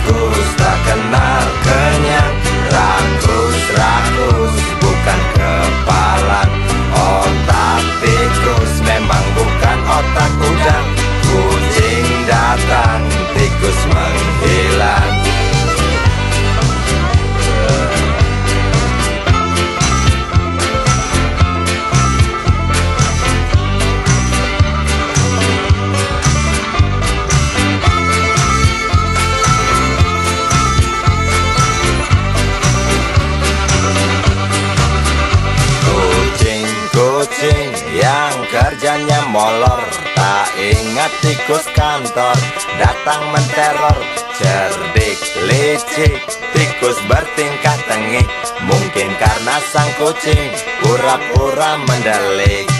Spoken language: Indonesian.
tak kerjanya molor. Tak ingat tikus kantor Datang menteror. Cerdik, licik Tikus bertingkah tengik. Mungkin karena sang kucing Pura-pura mendelik